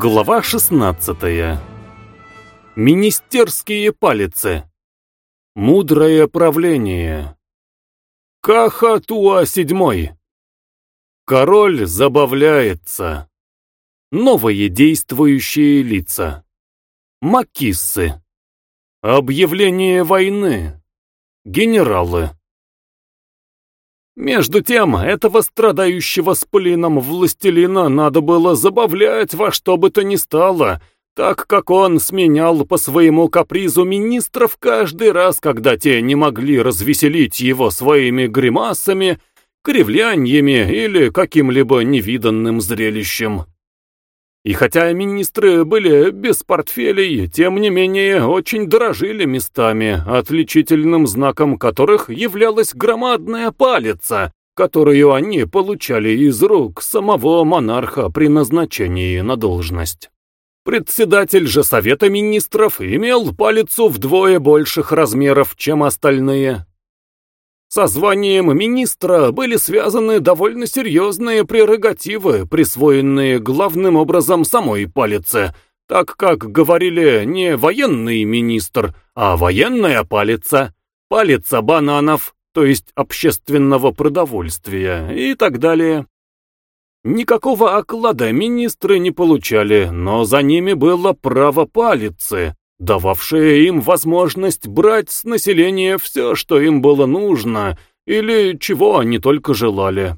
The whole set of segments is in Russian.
Глава 16. Министерские палицы. Мудрое правление. Кахатуа седьмой. Король забавляется. Новые действующие лица. Макиссы. Объявление войны. Генералы. Между тем, этого страдающего сплином властелина надо было забавлять во что бы то ни стало, так как он сменял по своему капризу министров каждый раз, когда те не могли развеселить его своими гримасами, кривляньями или каким-либо невиданным зрелищем. И хотя министры были без портфелей, тем не менее очень дорожили местами, отличительным знаком которых являлась громадная палица, которую они получали из рук самого монарха при назначении на должность. Председатель же Совета Министров имел палицу вдвое больших размеров, чем остальные, со званием министра были связаны довольно серьезные прерогативы, присвоенные главным образом самой палице, так как говорили не военный министр, а военная палица, палица бананов, то есть общественного продовольствия и так далее. Никакого оклада министры не получали, но за ними было право палицы, дававшая им возможность брать с населения все, что им было нужно, или чего они только желали.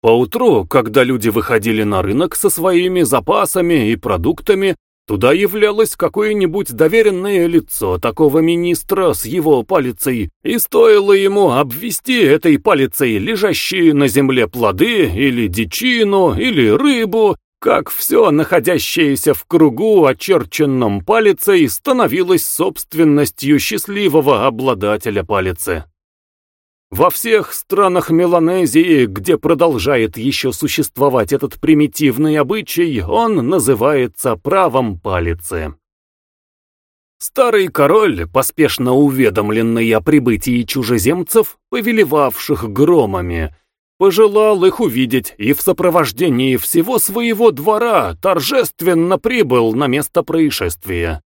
Поутру, когда люди выходили на рынок со своими запасами и продуктами, туда являлось какое-нибудь доверенное лицо такого министра с его палицей, и стоило ему обвести этой палицей лежащие на земле плоды, или дичину, или рыбу, как все находящееся в кругу, очерченном палицей, становилось собственностью счастливого обладателя палицы. Во всех странах Меланезии, где продолжает еще существовать этот примитивный обычай, он называется правом палицы. Старый король, поспешно уведомленный о прибытии чужеземцев, повелевавших громами, пожелал их увидеть и в сопровождении всего своего двора торжественно прибыл на место происшествия.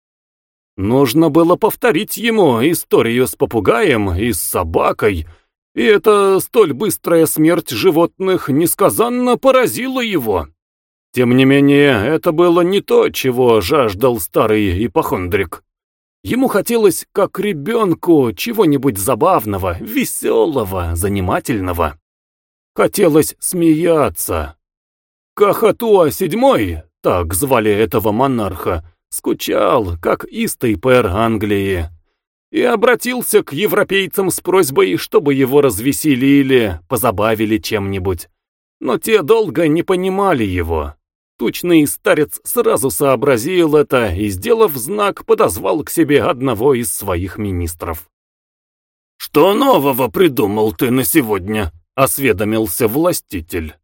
Нужно было повторить ему историю с попугаем и с собакой, и эта столь быстрая смерть животных несказанно поразила его. Тем не менее, это было не то, чего жаждал старый ипохондрик. Ему хотелось, как ребенку, чего-нибудь забавного, веселого, занимательного. Хотелось смеяться. Кахатуа седьмой, так звали этого монарха, скучал, как истый пэр Англии, и обратился к европейцам с просьбой, чтобы его развеселили, позабавили чем-нибудь. Но те долго не понимали его. Тучный старец сразу сообразил это и, сделав знак, подозвал к себе одного из своих министров. «Что нового придумал ты на сегодня?» Осведомился властитель.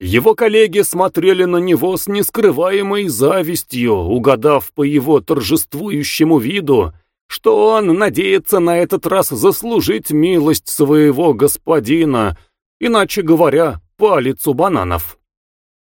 Его коллеги смотрели на него с нескрываемой завистью, угадав по его торжествующему виду, что он надеется на этот раз заслужить милость своего господина, иначе говоря, палицу бананов.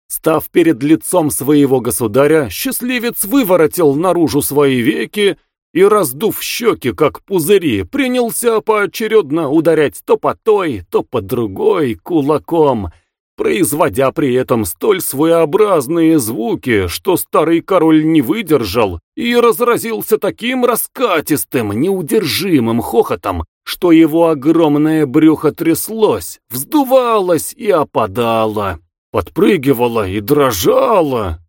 Став перед лицом своего государя, счастливец выворотил наружу свои веки и, раздув щеки, как пузыри, принялся поочередно ударять то по той, то по другой кулаком, производя при этом столь своеобразные звуки, что старый король не выдержал и разразился таким раскатистым, неудержимым хохотом, что его огромное брюхо тряслось, вздувалось и опадало, подпрыгивало и дрожало.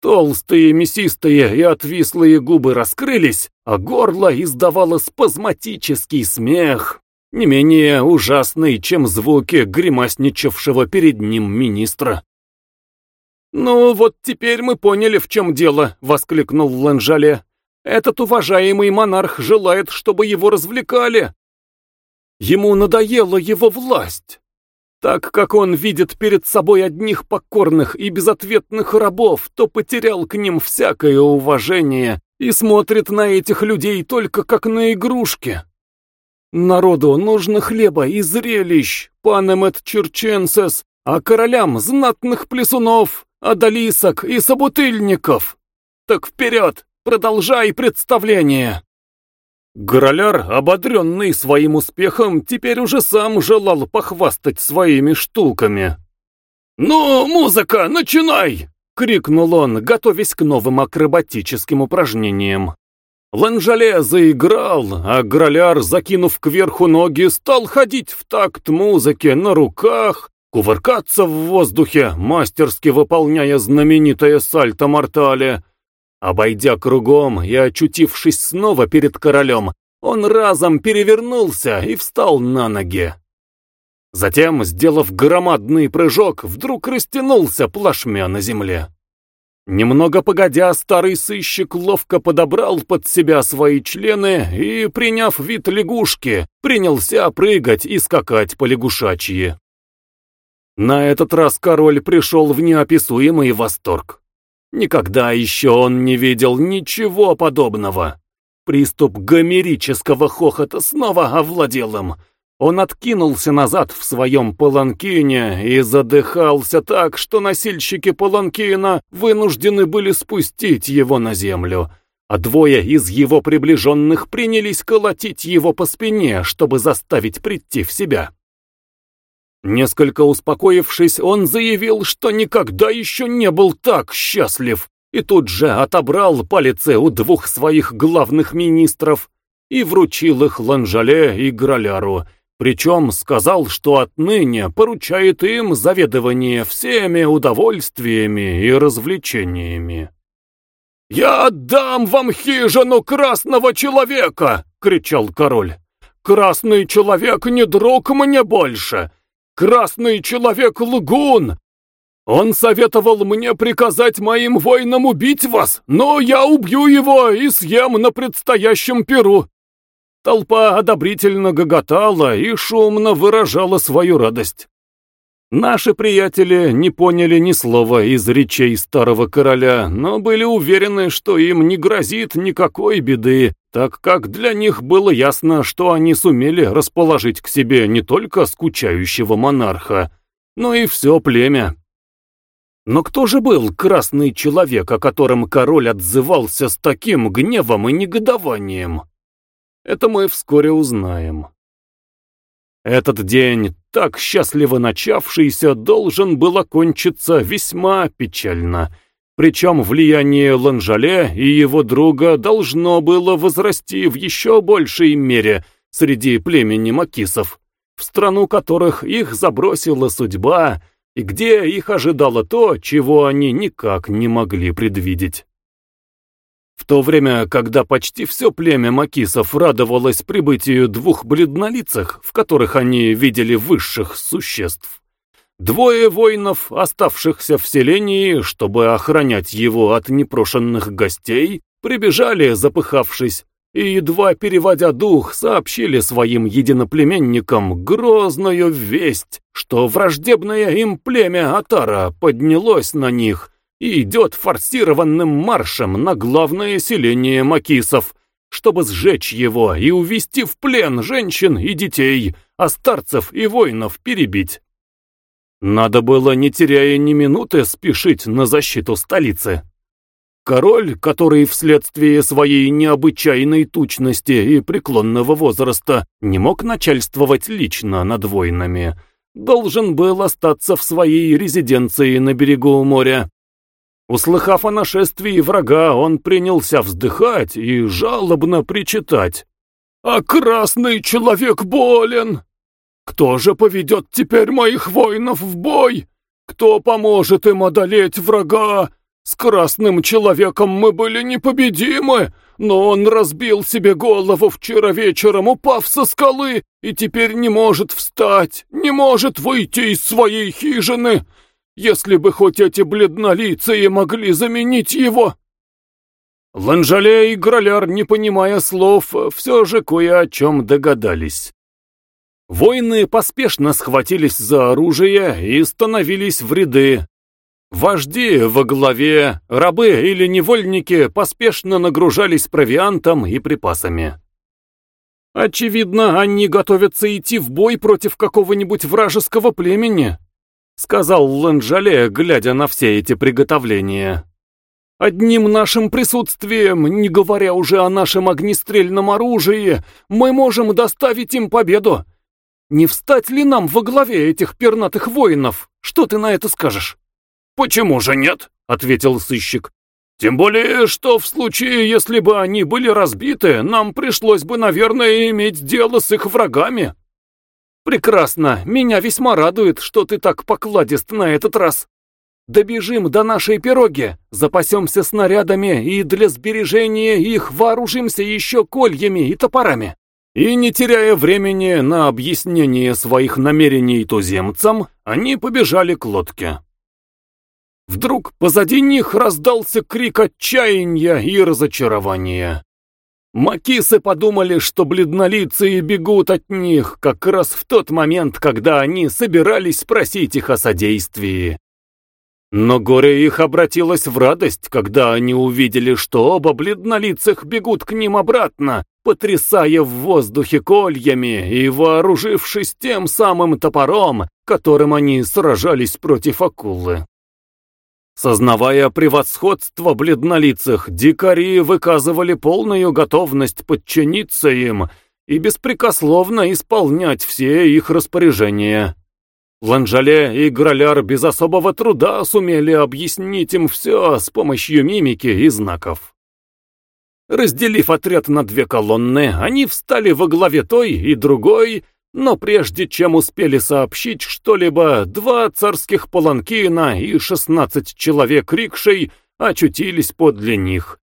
Толстые, мясистые и отвислые губы раскрылись, а горло издавало спазматический смех, не менее ужасный, чем звуки гримасничавшего перед ним министра. «Ну вот теперь мы поняли, в чем дело», — воскликнул Ланжале. «Этот уважаемый монарх желает, чтобы его развлекали. Ему надоела его власть так как он видит перед собой одних покорных и безответных рабов, то потерял к ним всякое уважение и смотрит на этих людей только как на игрушки. Народу нужно хлеба и зрелищ, панемет черченсес, а королям знатных плесунов, одолисок и собутыльников. Так вперед, продолжай представление. Гороляр, ободренный своим успехом, теперь уже сам желал похвастать своими штуками. «Ну, музыка, начинай!» — крикнул он, готовясь к новым акробатическим упражнениям. Ланжале заиграл, а Гроляр, закинув кверху ноги, стал ходить в такт музыки на руках, кувыркаться в воздухе, мастерски выполняя знаменитое сальто-мортале. Обойдя кругом и очутившись снова перед королем, он разом перевернулся и встал на ноги. Затем, сделав громадный прыжок, вдруг растянулся плашмя на земле. Немного погодя, старый сыщик ловко подобрал под себя свои члены и, приняв вид лягушки, принялся прыгать и скакать по лягушачьи. На этот раз король пришел в неописуемый восторг. Никогда еще он не видел ничего подобного. Приступ гомерического хохота снова овладел им, он откинулся назад в своем паланкине и задыхался так, что носильщики паланкина вынуждены были спустить его на землю, а двое из его приближенных принялись колотить его по спине, чтобы заставить прийти в себя. Несколько успокоившись, он заявил, что никогда еще не был так счастлив, и тут же отобрал палицы у двух своих главных министров и вручил их Ланжале и Граляру, причем сказал, что отныне поручает им заведование всеми удовольствиями и развлечениями. «Я отдам вам хижину красного человека!» — кричал король. «Красный человек не друг мне больше! Красный человек — лгун! Он советовал мне приказать моим воинам убить вас, но я убью его и съем на предстоящем перу. Толпа одобрительно гоготала и шумно выражала свою радость. Наши приятели не поняли ни слова из речей старого короля, но были уверены, что им не грозит никакой беды, так как для них было ясно, что они сумели расположить к себе не только скучающего монарха, но и все племя. Но кто же был красный человек, о котором король отзывался с таким гневом и негодованием? Это мы вскоре узнаем. Этот день, так счастливо начавшийся, должен был окончиться весьма печально. Причем влияние Ланжале и его друга должно было возрасти в еще большей мере среди племени макисов, в страну которых их забросила судьба и где их ожидало то, чего они никак не могли предвидеть. В то время, когда почти все племя макисов радовалось прибытию двух бледнолицах, в которых они видели высших существ, двое воинов, оставшихся в селении, чтобы охранять его от непрошенных гостей, прибежали, запыхавшись, и, едва переводя дух, сообщили своим единоплеменникам грозную весть, что враждебное им племя Атара поднялось на них и идет форсированным маршем на главное селение Макисов, чтобы сжечь его и увести в плен женщин и детей, а старцев и воинов перебить. Надо было, не теряя ни минуты, спешить на защиту столицы. Король, который вследствие своей необычайной тучности и преклонного возраста не мог начальствовать лично над войнами, должен был остаться в своей резиденции на берегу моря, Услыхав о нашествии врага, он принялся вздыхать и жалобно причитать. «А красный человек болен! Кто же поведет теперь моих воинов в бой? Кто поможет им одолеть врага? С красным человеком мы были непобедимы, но он разбил себе голову вчера вечером, упав со скалы, и теперь не может встать, не может выйти из своей хижины!» Если бы хоть эти бледнолицые могли заменить его!» Ланжале и Граляр, не понимая слов, все же кое о чем догадались. Воины поспешно схватились за оружие и становились в ряды. Вожди во главе, рабы или невольники поспешно нагружались провиантом и припасами. Очевидно, они готовятся идти в бой против какого-нибудь вражеского племени. сказал Ланжале, глядя на все эти приготовления. Одним нашим присутствием, не говоря уже о нашем огнестрельном оружии, мы можем доставить им победу. Не встать ли нам во главе этих пернатых воинов? Что ты на это скажешь? Почему же нет? ответил сыщик. Тем более, что в случае, если бы они были разбиты, нам пришлось бы, наверное, иметь дело с их врагами. Прекрасно, меня весьма радует, что ты так покладист на этот раз. Добежим до нашей пироги, запасемся снарядами и для сбережения их вооружимся еще кольями и топорами. И не теряя времени на объяснение своих намерений туземцам, они побежали к лодке. Вдруг позади них раздался крик отчаяния и разочарования. Макисы подумали, что бледнолицые бегут от них как раз в тот момент, когда они собирались спросить их о содействии. Но горе их обратилось в радость, когда они увидели, что оба бледнолицых бегут к ним обратно, потрясая в воздухе кольями и вооружившись тем самым топором, которым они сражались против акулы. Сознавая превосходство бледнолицых, дикари выказывали полную готовность подчиниться им и беспрекословно исполнять все их распоряжения. Ланжале и Граляр без особого труда сумели объяснить им все с помощью мимики и знаков. Разделив отряд на две колонны, они встали во главе той и другой, но прежде чем успели сообщить что-либо, два царских паланкина и шестнадцать человек рикшей очутились подле них.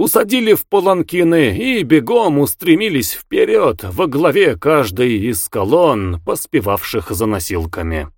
Усадили в паланкины и бегом устремились вперед во главе каждой из колонн, поспевавших за носилками.